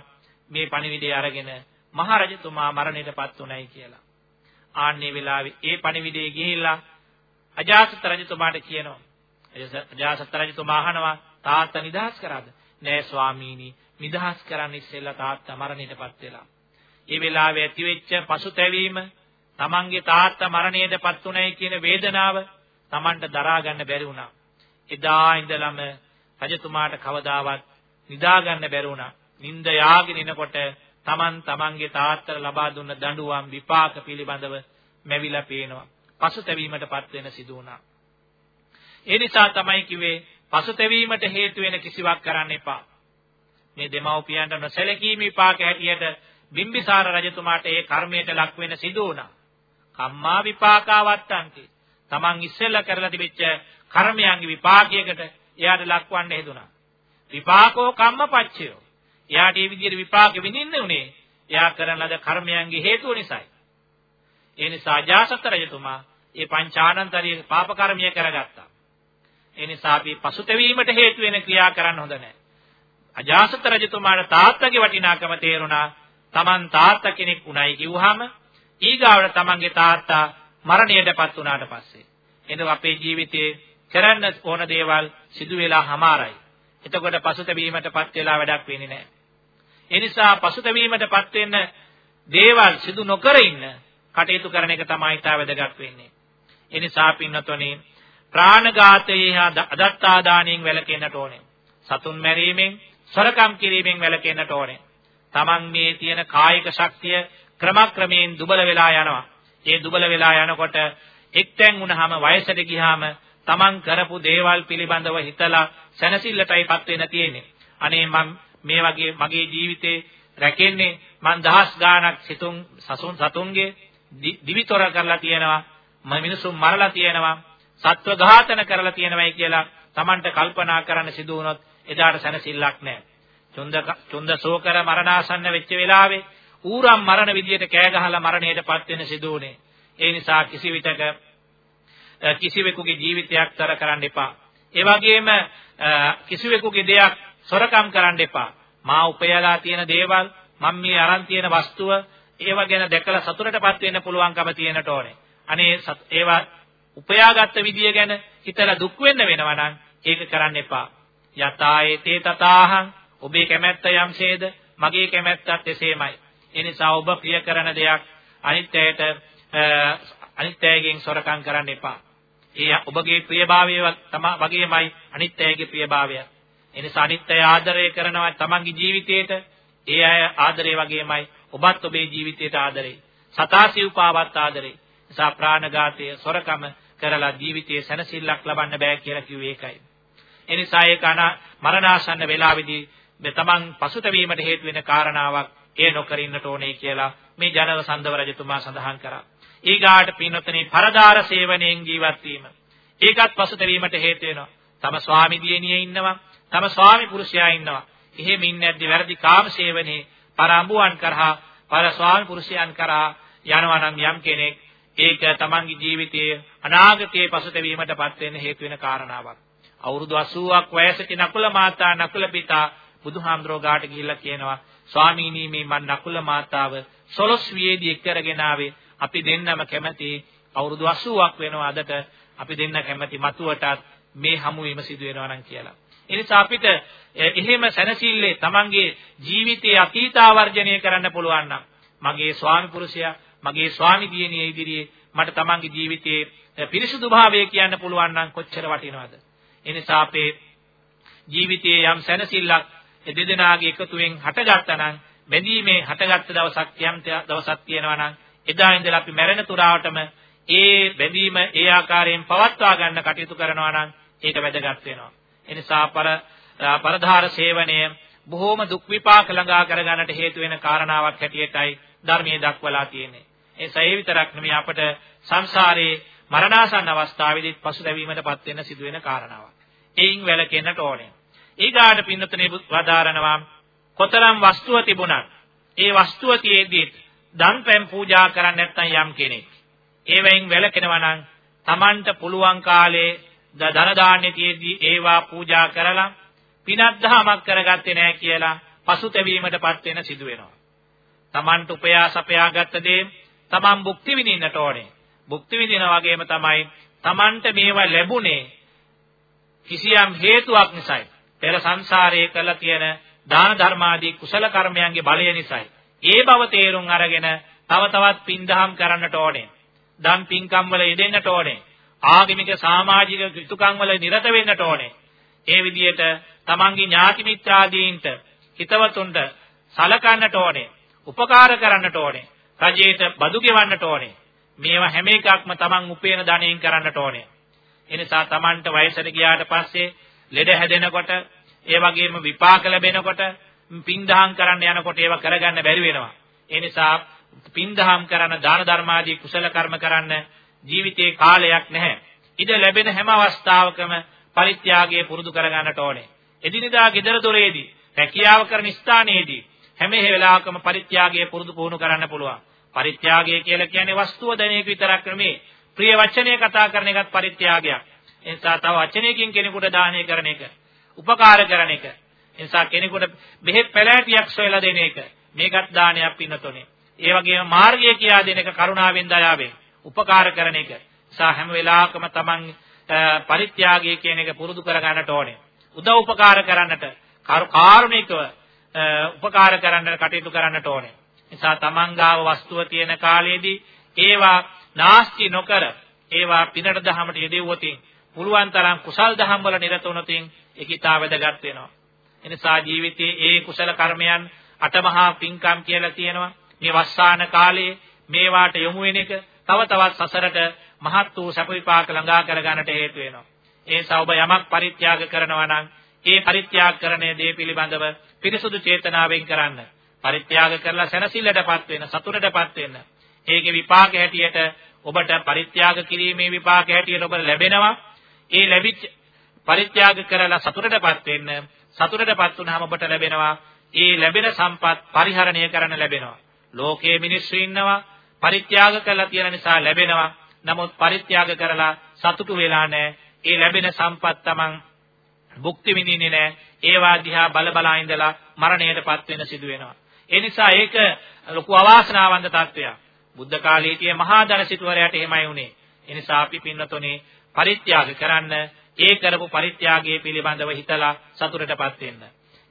මේ පණිවිඩය අරගෙන මහරජතුමා මරණයටපත් උනායි කියලා. ආන්නේ වෙලාවේ ඒ පණිවිඩය ගිහිල්ලා අජාසත් රජතුමාට කියනවා. අජාසත් රජතුමා අහනවා තාත්තා නිදහස් කරාද? නෑ ස්වාමීනි නිදහස් කරන්න ඉස්සෙල්ලා තාත්තා මරණයටපත් වෙලා. ඒ වෙලාවේ ඇතිවෙච්ච පසුතැවීම තමන්ගේ තාත්තා මරණයටපත් උනායි කියන වේදනාව තමන්ට දරා ගන්න බැරි වුණා. එදා ඉඳලම රජතුමාට කවදාවත් නිදා ගන්න බැරි වුණා. නිින්ද යාගෙන ඉනකොට Taman Tamanගේ තාත්තට ලබා දුන්න දඬුවම් විපාක පිළිබඳව මැවිලා පේනවා. පසුතැවීමටපත් වෙන සිදු වුණා. ඒ නිසා තමයි කිව්වේ පසුතැවීමට හේතු වෙන කිසිවක් කරන්න එපා. මේ දෙමව්පියන්ට නොසැලකීම විපාක හැටියට බිම්බිසාර රජතුමාට ඒ කර්මයට ලක් වෙන සිදු වුණා. කම්මා විපාකාවත්තන්ති. Taman ඉස්සෙල්ලා කරලා තිබෙච්ච කර්මයන්ගේ විපාකයකට එයාට ලක්වන්න හේතුණා. විපාකෝ කම්මපච්චයෝ. එයාට මේ විදිහට විපාක විඳින්න උනේ එයා කරන ලද කර්මයන්ගේ හේතුව නිසායි. ඒ නිසා අජාසත් රජතුමා මේ පංචානන්තරීය පාප කර්මය කරගත්තා. ඒ නිසා අපි පසුතැවීමට හේතු වෙන ක්‍රියා කරන්න හොඳ නැහැ. අජාසත් රජතුමාට තාත්තගේ වටිනාකම තේරුණා. Taman තාත්තා කෙනෙක් උණයි කිව්වහම ඊගාවට Tamanගේ තාත්තා මරණයටපත් වුණාට පස්සේ එතකොට අපේ ජීවිතේ කරන්න ඕන දේවල් සිදු වෙලා හමාරයි. එතකොට පසුතැවීමටපත් වෙලා වැඩක් වෙන්නේ නැහැ. ඒ නිසා පසුතැවීමටපත් වෙන්න දේවල් සිදු නොකර ඉන්න කටයුතු කරන එක තමයි තා වැදගත් වෙන්නේ. ඒ නිසා පින්නතොනි ප්‍රාණඝාතයේ හා අදත්තා දාණයෙන් වැළකෙන්නට ඕනේ. සතුන් මැරීමෙන්, සොරකම් කිරීමෙන් වැළකෙන්නට ඕනේ. Taman මේ තියෙන කායික ශක්තිය ක්‍රමක්‍රමයෙන් දුබල වෙලා යනවා. ඒ දුබල වෙලා යනකොට එක්තෙන් වුණාම වයසට ගියාම Taman කරපු දේවල් පිළිබඳව හිතලා සැනසෙල්ලටයිපත් වෙන්න තියෙන්නේ. අනේ මම මේ වගේ මගේ ජීවිතේ රැකෙන්නේ මං දහස් ගාණක් සිතුම් සසුන් සතුන්ගේ දිවිතොර කරලා තියෙනවා මම මිනිසුන් මරලා තියෙනවා සත්ව ඝාතන කරලා තියෙනවායි කියලා Tamanට කල්පනා කරන්න සිදු වුණොත් එදාට සැනසෙල්ලක් නැහැ. චුන්ද චුන්ද සෝකර මරණාසන්න වෙච්ච වෙලාවේ ඌරම් මරණ විදියට කෑ ගහලා මරණයටපත් වෙන සිදු වුණේ. ඒ නිසා කිසි විටක කිසිවෙකුගේ ජීවිතයක් තර කරන්න එපා. ඒ වගේම කිසිවෙකුගේ දෙයක් සොරකම් කරන්න එපා. මා උපයලා තියෙන දේවල් මම මේ අරන් තියෙන වස්තුව ඒව ගැන දැකලා සතුටටපත් වෙන්න පුළුවන්කම තියෙනට ඕනේ. අනේ ඒවා උපයාගත්ත විදිය ගැන හිතලා දුක් වෙන්න වෙනවා නම් ඒක කරන්න එපා. යතායේතේ තතාහං ඔබේ කැමැත්ත යම්සේද මගේ කැමැත්තත් එසේමයි. ඒ නිසා ඔබ ප්‍රිය කරන දෙයක් අනිත්‍යයට අනිත්‍යයෙන් සොරකම් කරන්න එපා. ඒ ඔබගේ ප්‍රියභාවය තමයි වගේමයි අනිත්‍යයේ ප්‍රියභාවය. ඒ නිසා අනිත්‍ය ආදරය කරනවා තමන්ගේ ජීවිතේට ඒ අය ආදරේ වගේමයි ඔබත් ඔබේ ජීවිතයට ආදරේ. සතාසිව්පාවත් ආදරේ. නිසා ප්‍රාණඝාතය සොරකම කරලා ජීවිතයේ සැනසෙල්ලක් ලබන්න බෑ කියලා කිව්වේ ඒකයි. ඒ නිසා ඒක මරණාසන්න වේලාවේදී මේ තමන් පසුත වීමට හේතු වෙන කාරණාවක් ඒ නොකරින්නට ඕනේ කියලා මේ ජනක සඳව රජතුමා සඳහන් කරා. ඊගාට පින්වත්නි පරදාර සේවනයෙන් ජීවත් වීම. ඒකත් පසුත වීමට හේතු වෙනවා. තම ස්වාමි දියණිය ඉන්නවා. තම ස්වාමි පුරුෂයා ඉන්නවා. එහෙම ඉන්නේ නැද්දි වැරදි කාම සේවනයේ පරඹුවන් කරහා පර ස්වාමි පුරුෂයන් කරහා යනවා නම් යම් කෙනෙක් ඒක තමන්ගේ ජීවිතයේ අනාගතයේ පසුතැවීමටපත් වෙන්න හේතු වෙන කාරණාවක්. අවුරුදු 80ක් වයසක නකුල මාතා නකුල පිතා බුදුහාමුදුරෝ ගාට ගිහිල්ලා කියනවා ස්වාමීනි මේ මන් නකුල මාතාව සොලොස් වියේදී එක්කරගෙන ආවේ අපි දෙන්නම කැමති අවුරුදු 80ක් වෙනවා අදට අපි දෙන්න කැමති මතුවටත් මේ හමු වීම සිදු වෙනවා නම් කියලා. ඒ නිසා අපිට එහෙම සැනසille තමන්ගේ ජීවිතයේ අතීතාවර්ජනය කරන්න පුළුවන් නම් මගේ ස්වාමි පුරුෂයා මගේ ස්වාමි දියණිය ඉදිරියේ මට තමන්ගේ ජීවිතයේ පිරිසුදු භාවය කියන්න පුළුවන් නම් කොච්චර වටිනවද? ඒ නිසා අපේ ජීවිතයේ යම් සැනසෙල්ලක් දෙදෙනාගේ එකතුවෙන් හටගත්තා නම් බැඳීමේ හටගත්ත දවසක් යම් දවසක් තියෙනවා නම් එදා ඉඳලා අපි මැරෙන තුරාවටම ඒ බැඳීම ඒ ආකාරයෙන් පවත්වා ගන්න කටයුතු කරනවා නම් ඒක වැදගත් වෙනවා. ඒ නිසා පර පරධාර සේවනය බොහෝම දුක් විපාක ළඟා කරගන්නට හේතු වෙන කාරණාවක් හැටියටයි ධර්මයේ දක්වලා තියෙන්නේ. ඒ සෑ විතරක් නෙමෙයි අපට සංසාරේ මරණාසන්න අවස්ථාවේදී පසුතැවීමටපත් වෙන්න සිදුවෙන කාරණාවක්. එයින් වැළකෙන්නට ඕනේ. ඊගාට පින්නතුනේ වදාරනවා කොතරම් වස්තුව තිබුණත් ඒ වස්තුව තියේදී දන් පැන් පූජා කරන්නේ නැත්නම් යම් කෙනෙක් ඒවෙන් වැළකෙනවා නම් Tamanට පුළුවන් කාලේ ධන දාන්නේ තියේදී ඒවා පූජා කරලා පිනක් දහමක් කරගත්තේ නැහැ කියලා පසුතැවීමටපත් වෙන සිදු වෙනවා. Tamanට උපයාස අපයාගත්ත දේ තමන් භුක්ති විඳින්නට ඕනේ. භුක්ති විඳින වගේම තමයි තමන්ට මේවා ලැබුණේ කිසියම් හේතුවක් නිසායි. පෙර සංසාරයේ කළ තියෙන දාන ධර්මාදී කුසල කර්මයන්ගේ බලය නිසායි. ඒ බව තේරුම් අරගෙන තව තවත් පින්දහම් කරන්නට ඕනේ. දන් පින්කම් වල යෙදෙන්නට ඕනේ. ආගමික සමාජික යුතුයකම් වල නිරත වෙන්නට ඕනේ. ඒ විදිහට තමන්ගේ ඥාති මිත්‍රාදීන්ට හිතවතුන්ට සලකන්නට ඕනේ. උපකාර කරන්නට ඕනේ. රජයට බදු ගෙවන්නට ඕනේ. මේවා හැම එකක්ම Taman උපේන ධනෙන් කරන්නට ඕනේ. එනිසා Tamanට වයසට ගියාට පස්සේ ලෙඩ හැදෙනකොට ඒ වගේම විපාක ලැබෙනකොට පින්දහම් කරන්න යනකොට ඒවා කරගන්න බැරි වෙනවා. ඒ නිසා පින්දහම් කරන දාන ධර්මාදී කුසල කර්ම කරන්න ජීවිතේ කාලයක් නැහැ. ඉඩ ලැබෙන හැම අවස්ථාවකම පරිත්‍යාගය පුරුදු කරගන්නට ඕනේ. එදිනෙදා gedara doreedi රැකියාව කරන ස්ථානයේදී හැම වෙලාවකම පරිත්‍යාගය පුරුදු පුහුණු කරන්න පුළුවන්. පරිත්‍යාගය කියලා කියන්නේ වස්තුව දැන එක විතරක් නෙමෙයි. ප්‍රිය වචනය කතා කරන එකත් පරිත්‍යාගයක්. ඒ නිසා තව වචනයකින් කෙනෙකුට දානය කරන එක, උපකාර කරන එක. ඒ නිසා කෙනෙකුට බෙහෙත් පැලෑටියක් සොයලා දෙන එක. මේකත් දානයක් පින්නතොනේ. ඒ වගේම මාර්ගය කියා දෙන එක කරුණාවෙන් දයාවෙන් උපකාර කරන එක. නිසා හැම වෙලාවකම Taman පරිත්‍යාගය කියන එක පුරුදු කර ගන්නට ඕනේ. උදව් උපකාර කරන්නට කාරුණිකව උපකාර කරන්නට කටයුතු කරන්නට ඕනේ. නිසා තමන් ගාව වස්තුව තියෙන කාලයේදී ඒවා නාස්ති නොකර ඒවා පිනට දහමට යෙදුවොතින් පුළුවන් තරම් කුසල් දහම් වල නිරත වුණොතින් ඒකිතා වැදගත් වෙනවා. එනිසා ජීවිතයේ ඒ කුසල කර්මයන් අටමහා පින්කම් කියලා තියෙනවා. මේ වස්සාන කාලයේ මේවාට යොමු වෙන එක තව තවත් සසරට මහත් වූ සැප විපාක ළඟා කර ගන්නට හේතු වෙනවා. ඒ නිසා ඔබ යමක් පරිත්‍යාග කරනවා නම් ඒ පරිත්‍යාග කරන දේ පිළිබඳව පිරිසුදු චේතනාවෙන් කරන්න. පරිත්‍යාග කරලා සැනසෙල්ලටපත් වෙන, සතුටටපත් වෙන්න. ඒකේ විපාක හැටියට ඔබට පරිත්‍යාග කිරීමේ විපාක හැටියට ඔබ ලැබෙනවා. ඒ ලැබිච්ච පරිත්‍යාග කරලා සතුටටපත් වෙන්න. සතුටටපත් වුනහම ඔබට ලැබෙනවා. ඒ ලැබෙන සම්පත් පරිහරණය කරන්න ලැබෙනවා. ලෝකයේ මිනිස්සු ඉන්නවා පරිත්‍යාග කළා තියෙන නිසා ලැබෙනවා. නමුත් පරිත්‍යාග කරලා සතුටු වෙලා නැහැ. ඒ ලැබෙන සම්පත් තමන් භුක්ති විඳින්නේ නැහැ. ඒවා දිහා බල බලා ඉඳලා මරණයටපත් වෙන සිදු වෙනවා. ඒ නිසා ඒක ලොකු අවාසනාවන්ත තත්ත්වයක්. බුද්ධ කාලයේ හිටිය මහා ධන සිටුවරයාට එහෙමයි වුනේ. ඒ නිසා අපි පින්නතොනේ පරිත්‍යාග කරන්න ඒ කරපු පරිත්‍යාගයේ පිළිබඳව හිතලා සතුටටපත් වෙන්න.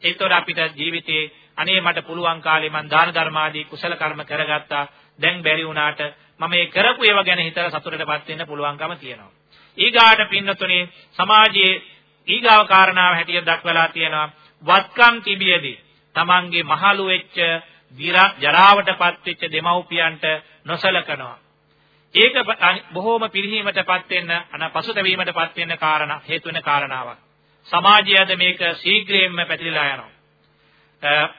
ඒතකොට අපිට ජීවිතේ අනේ මට පුළුවන් කාලේ මං දාන ධර්මාදී කුසල කර්ම කරගත්තා. දැන් බැරි වුණාට මම මේ කරපු ඒවා ගැන හිතලා සතුටටපත් වෙන්න පුළුවන්කම තියෙනවා. ඊගාට පින්නතුනේ සමාජයේ ඊගාව කාරණාව හැටියට දක්වලා තියෙනවා වත්කම් තිබියදී තමන්ගේ මහලු වෙච්ච ජරාවටපත් වෙච්ච දෙමව්පියන්ට නොසලකනවා. ඒක බොහෝම පිරිහීමටපත් වෙන්න අන පසුතැවීමටපත් වෙන්න කාරණා හේතු වෙන කාරණාවක්. සමාජයද මේක ශීඝ්‍රයෙන්ම පැතිරලා යනවා.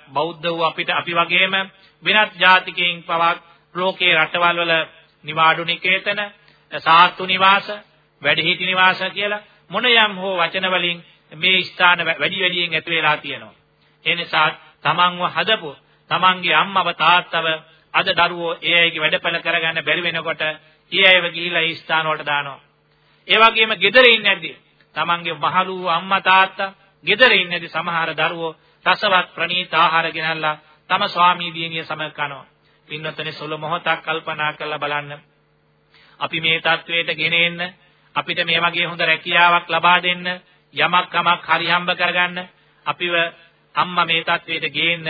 බෞද්ධ වූ අපිට අපි වගේම වෙනත් ජාතිකයින් පවක් ලෝකේ රටවල් වල නිවාඩු නිකේතන සාත්තු නිවාස වැඩිහිටි නිවාස කියලා මොන යම් හෝ වචන වලින් මේ ස්ථාන වැඩි වැඩියෙන් ඇති වෙලා තියෙනවා. ඒ නිසා තමන්ව හදපු තමන්ගේ අම්මව තාත්තව අද දරුවෝ ඒ අයගේ වැඩපල කරගන්න බැරි වෙනකොට ඒ අයව ගිහිලා ඒ ස්ථාන වලට දානවා. ඒ වගේම gedare ඉන්නේදී තමන්ගේ මහලු අම්මා තාත්තා gedare ඉන්නේදී සමහර දරුවෝ රසවත් ප්‍රණීත ආහාර ගෙනල්ලා තම ස්වාමී දියණිය සමග කනවා. පින්වත්නි සොල මොහොතක් කල්පනා කරලා බලන්න. අපි මේ தത്വයට ගෙන එන්න අපිට මේ වගේ හොඳ රැකියාවක් ලබා දෙන්න යමක් කමක් හරි හම්බ කරගන්න අපිව අම්මා මේ தത്വෙට ගේන්න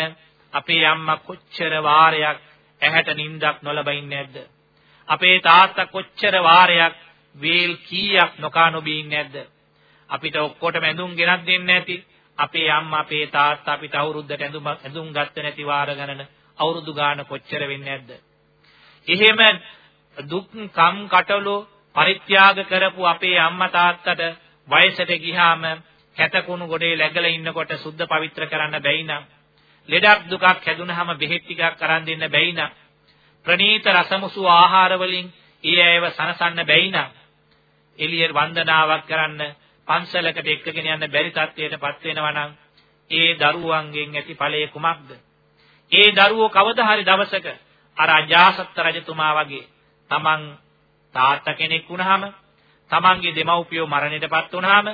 අපේ අම්මා කොච්චර වාරයක් ඇහැට නිින්දක් නොලබ ඉන්නේ නැද්ද? අපේ තාත්තා කොච්චර වාරයක් වේල් කීයක් නොකා නොබී ඉන්නේ නැද්ද? අපිට ඔක්කොටම ඇඳුම් ගෙනත් දෙන්නේ නැති අපේ අම්මා අපේ තාත්තා අපිට අවුරුද්දට ඇඳුම් ඇඳුම් ගත්ත නැති වාර ගණන අවුරුදු ගාන කොච්චර වෙන්නේ නැද්ද? එහෙම දුක් කම් කටලෝ පරිත්‍යාග කරපු අපේ අම්මා තාත්තට වයසට ගියාම කැතකුණු ගොඩේ läගලා ඉන්නකොට සුද්ධ පවිත්‍ර කරන්න බැයි නම් ලෙඩක් දුකක් හැදුනහම බෙහෙත් ටිකක් අරන් දෙන්න බැයි නම් ප්‍රණීත රසමුසු ආහාර වලින් ඒ අයව සනසන්න බැයි නම් එළිය වන්දනාවක් කරන්න පන්සලකට එක්කගෙන යන්න බැරි තත්ත්වයටපත් වෙනවා නම් ඒ දරුවන්ගෙන් ඇති ඵලය කුමක්ද? ඒ දරුවෝ කවදා හරි දවසක අර අජාසත් රජතුමා වගේ තමන් තාත්තා කෙනෙක් වුණාම තමන්ගේ දෙමව්පියෝ මරණයටපත් වුණාම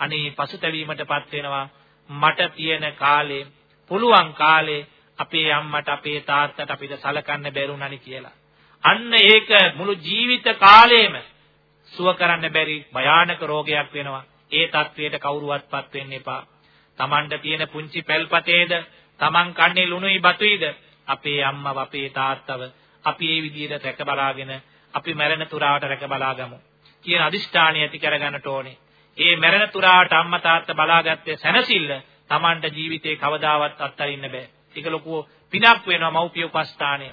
අනේ පසුතැවීමටපත් වෙනවා මට තියෙන කාලේ පුළුවන් කාලේ අපේ අම්මට අපේ තාත්තට අපිට සලකන්න බැරුණනි කියලා. අන්න ඒක මුළු ජීවිත කාලේම සුව කරන්න බැරි භයානක රෝගයක් වෙනවා. ඒ தത്വයට කවුරුවත්පත් වෙන්න එපා. Tamanට තියෙන පුංචි පැල්පතේද, Taman කන්නේ ලුණුයි බතුයිද අපේ අම්මව අපේ තාත්තව අපි මේ විදිහට රැක බලාගෙන අපි මරණ තුරාට රැක බලාගමු. කියන අදිෂ්ඨානය ඇති කරගන්නට ඕනේ. ඒ මැරෙන තුරාවට අම්මා තාත්තා බලාගත්තේ සැනසෙල්ල Tamanට ජීවිතේ කවදාවත් අත්හරින්න බෑ. ඒක ලොකු පිනක් වෙනවා මව්පිය උපස්ථානය.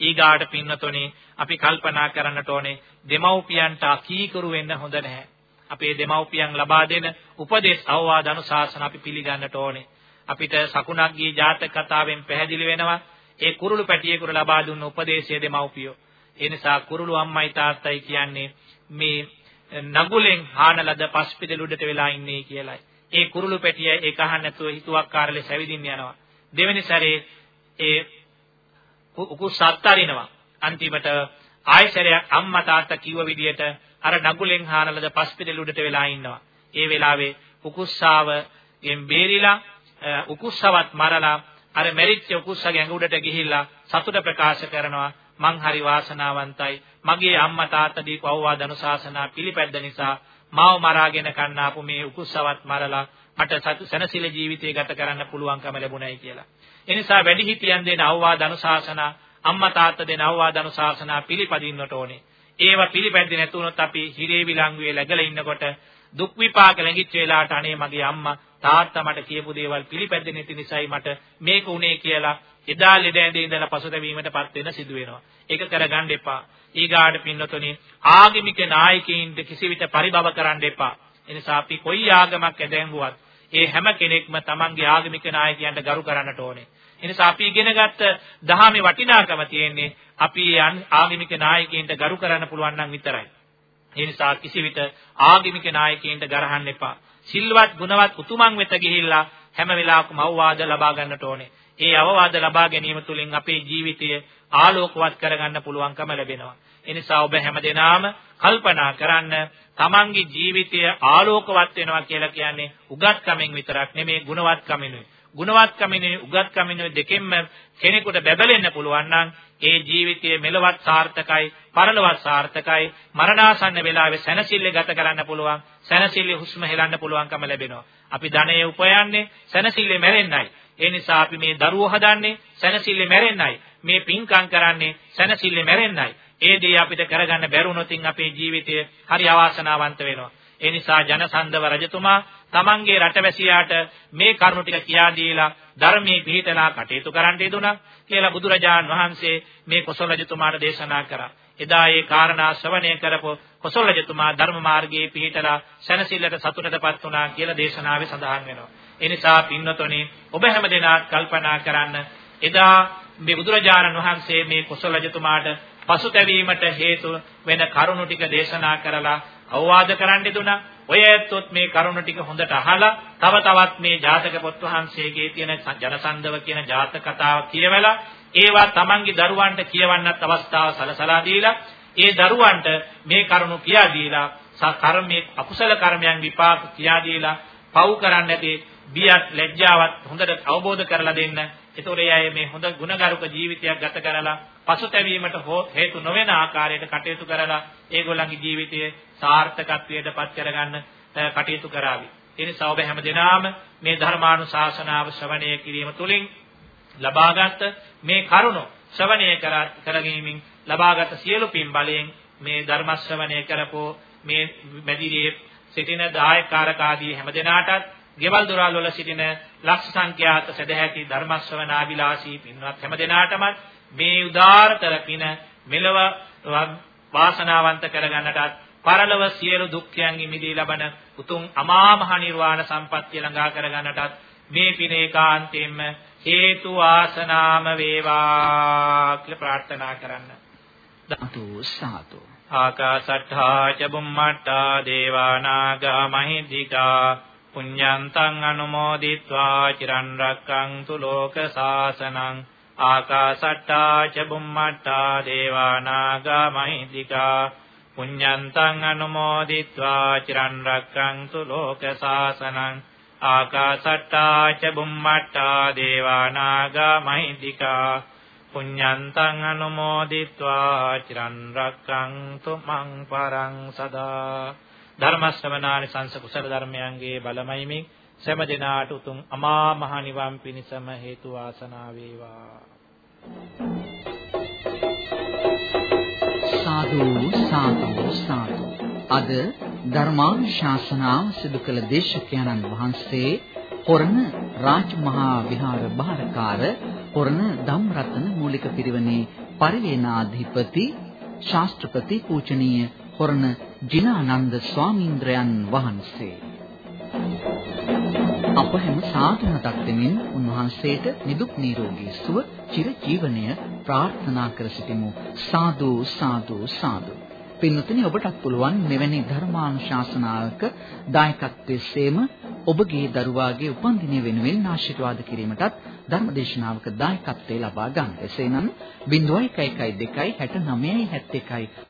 ඊගාට පින්නතොනේ අපි කල්පනා කරන්නට ඕනේ දෙමව්පියන්ට අකීකරු වෙන්න හොඳ නැහැ. අපේ දෙමව්පියන් ලබා දෙන උපදේශ අවවාද අනුශාසන අපි පිළිගන්නට ඕනේ. අපිට සකුණක් ගියේ ජාතක කතාවෙන් පැහැදිලි වෙනවා ඒ කුරුළු පැටියෙකුට ලබා දුන්න උපදේශය දෙමව්පියෝ. ඒ නිසා කුරුළු අම්මයි තාත්තයි කියන්නේ මේ නගුලෙන් හාන ලද පස්පිදෙල උඩට වෙලා ඉන්නේ කියලයි. ඒ කුරුළු පැටිය ඒක අහන්න නැතුව හිතුවක්කාර ලෙස ඇවිදින්න යනවා. දෙවෙනි සැරේ ඒ උකුස් අත්තරිනවා. අන්තිමට ආයසරයක් අම්මා තාත්තා කිව්ව විදියට අර නගුලෙන් හාන ලද පස්පිදෙල උඩට වෙලා ඉන්නවා. ඒ වෙලාවේ උකුස්සාව ගෙන් බේරිලා උකුස්සවත් මරලා අර මෙරිච්ච උකුස්සගේ ඇඟ උඩට ගිහිල්ලා සතුට ප්‍රකාශ කරනවා මං හරි වාසනාවන්තයි මගේ අම්මා තාත්තා දීපු අවවාද අනුශාසනා පිළිපැද්ද නිසා මාව මරාගෙන කන්නාපු මේ උකුස්සවත් මරලා මට සැනසෙල ජීවිතය ගත කරන්න පුළුවන්කම ලැබුණයි කියලා. ඒ නිසා වැඩිහිටියන් දෙන අවවාද අනුශාසනා අම්මා තාත්තා දෙන අවවාද අනුශාසනා පිළිපදින්නට ඕනේ. ඒව පිළිපැද්දේ නැතුනොත් අපි හිරේ විලංගුවේ läගලා ඉන්නකොට දුක් විපාක ලැඟිච්ච වෙලාවට අනේ මගේ අම්මා තාත්තා මට කියපු දේවල් පිළිපැද්දේ නැති නිසායි මට මේක උනේ කියලා එදා ලෙඩ ඇඳේ ඉඳලා පසුතැවීමටපත් වෙන සිදු වෙනවා. ඒක කරගන්න එපා. ඊගාට පින්නතුනි ආගමික නායකයින්ට කිසිවිට පරිබව කරන්න එපා. එනිසා අපි කොයි ආගමක් ඇදැන්වුවත් ඒ හැම කෙනෙක්ම තමන්ගේ ආගමික නායකයන්ට ගරු කරන්නට ඕනේ. එනිසා අපි ඉගෙනගත්ත දහමේ වටිනාකම තියෙන්නේ අපි ආගමික නායකයින්ට ගරු කරන්න පුළුවන් නම් විතරයි. ඒ නිසා කිසිවිට ආගමික නායකයින්ට ගරහන්න එපා. සිල්වත් ගුණවත් උතුමන් වෙත ගිහිල්ලා හැම වෙලාවකම අවවාද ලබා ගන්නට ඕනේ. ඒ අවවාද ලබා ගැනීම තුළින් අපේ ජීවිතය ආලෝකවත් කරගන්න පුළුවන්කම ලැබෙනවා. ඒ නිසා ඔබ හැමදෙනාම කල්පනා කරන්න තමන්ගේ ජීවිතය ආලෝකවත් වෙනවා කියලා කියන්නේ උගත්කමෙන් විතරක් නෙමේ ගුණවත්කමිනුයි. ගුණවත්කමිනුයි උගත්කමිනුයි දෙකෙන්ම කෙනෙකුට බැබලෙන්න පුළුවන් නම් ඒ ජීවිතයේ මෙලවත් සාර්ථකයි පරලොවත් සාර්ථකයි මරණාසන්න වෙලාවේ සැනසille ගත කරන්න පුළුවන් සැනසille හුස්ම හෙලන්න පුළුවන්කම ලැබෙනවා. අපි ධනය උපයන්නේ සැනසille මැරෙන්නයි. ඒ නිසා අපි මේ දරුවෝ හදන්නේ සැනසille මැරෙන්නයි. මේ පින්කම් කරන්නේ සැනසille මැරෙන්නයි. ඒ දේ අපිට කරගන්න බැරුණොතින් අපේ ජීවිතය හරි අවාසනාවන්ත වෙනවා. ඒ නිසා ජනසන්දව රජතුමා තමන්ගේ රටවැසියාට මේ කරුණු ටික කියා දීලා ධර්මයේ පිළිතලා කටයුතු කරන්න යෙදුණා කියලා බුදුරජාන් වහන්සේ මේ කොසල් රජතුමාට දේශනා කරා. එදා ඒ කාරණා ශ්‍රවණය කරපු කොසල් රජතුමා ධර්ම මාර්ගයේ පිළිතලා සැනසෙල්ලට සතුටටපත් වුණා කියලා දේශනාවේ සඳහන් වෙනවා. ඒ නිසා පින්නතොනි ඔබ හැමදෙනාත් කල්පනා කරන්න එදා මේ බුදුරජාණන් වහන්සේ මේ කොසල් රජතුමාට පසුතැවීමට හේතු වෙන කරුණු ටික දේශනා කරලා අවවාද කරන්න දුනා. ඔය ඇත්තොත් මේ කරුණ ටික හොඳට අහලා තව තවත් මේ ජාතක පොත් වහන්සේගේ තියෙන ජනසන්දව කියන ජාතක කතාව කියවලා ඒවා Tamanගේ දරුවන්ට කියවන්නත් අවස්ථාව සලසලා දීලා ඒ දරුවන්ට මේ කරුණු කියා දීලා කර්මයේ අකුසල කර්මයන් විපාක කියා දීලා පව් කරන්න නැති බියත් ලැජ්ජාවත් හොඳට අවබෝධ කරලා දෙන්න. ඒතොර එයයි මේ හොඳ ගුණගරුක ජීවිතයක් ගත කරලා පසුතැවීමට හේතු නොවන ආකාරයට කටයුතු කරලා ඒගොල්ලන්ගේ ජීවිතය සාර්ථකත්වයට පත් කරගන්න කටයුතු කරાવી. ඒ නිසා ඔබ හැමදෙනාම මේ ධර්මානුශාසනාව ශ්‍රවණය කිරීම තුළින් ලබාගත් මේ කරුණ ශ්‍රවණය කරගැනීමෙන් ලබාගත් සියලු පින් බලයෙන් මේ ධර්ම ශ්‍රවණය කරපෝ මේ මැදිරියේ සිටින දායකාරක ආදී හැමදෙනාටත් ගෙවල් දොරවල් වල සිටින ලක්ෂ සංඛ්‍යාත සදැහැති ධර්ම ශ්‍රවණාබිලාසී පින්වත් හැමදෙනාටම මේ උදාාරතර පින මෙලව වාසනාවන්ත කරගන්නටත් පරලොව සියලු දුක්ඛයන්ගෙන් මිදී ලබන උතුම් අමා මහ නිර්වාණ සම්පත්තිය ළඟා කරගන්නටත් මේ පින ඒකාන්තයෙන්ම හේතු ආසනාම වේවා කියලා ප්‍රාර්ථනා කරන්න. දතු සාතු ආකාසට්ඨා ච බුම්මට්ඨා දේවා නාග මහිද්దికා පුඤ්ඤන්තං අනුමෝදිත්වා චිරන් රැක්කන්තු ලෝක සාසනං ආකාසට්ටා ච බුම්මට්ටා දේවානාගා මහිද්దికා පුඤ්ඤන්තං අනුමෝදිත්වා චිරන් රැක්කන්තු ලෝක සාසනං ආකාසට්ටා ච බුම්මට්ටා දේවානාගා මහිද්దికා පුඤ්ඤන්තං අනුමෝදිත්වා චිරන් රැක්කන්තු මං පරං සදා ධර්ම ශ්‍රවණානි සංස කුසල ධර්මයන්ගේ බලමයිමින් සෑම දිනාට උතුම් අමා මහ නිවන් පිණසම හේතු වාසනා වේවා. සාදු සාදු සාදු. අද ධර්මානුශාසනාව සිදු කළ දේශකයන්න් වහන්සේ හොරණ රාජමහා විහාර බාරකාර හොරණ ධම්රතන මූලික පිරිවනේ පරිවේනාධිපති ශාස්ත්‍රපති පූජනීය හොරණ ජිනානන්ද ස්වාමීන්ද්‍රයන් වහන්සේ. අප හැම සාධනතක් දෙමින් උන්වහන්සේට නිදුක් නිරෝගී සුව චිර ජීවනය ප්‍රාර්ථනා කර සිටිමු. සාදු සාදු සාදු. පින්තුනි ඔබටත් පුළුවන් මෙවැනි ධර්මානුශාසනාවක දායකත්වයේ සේම ඔබගේ දරුවාගේ උපන්දිනය වෙනුවෙන් ආශිර්වාද කිරීමටත් ධර්මදේශනාවක දායකත්වයේ ලබා ගන්න. එසේනම් 0112 69 71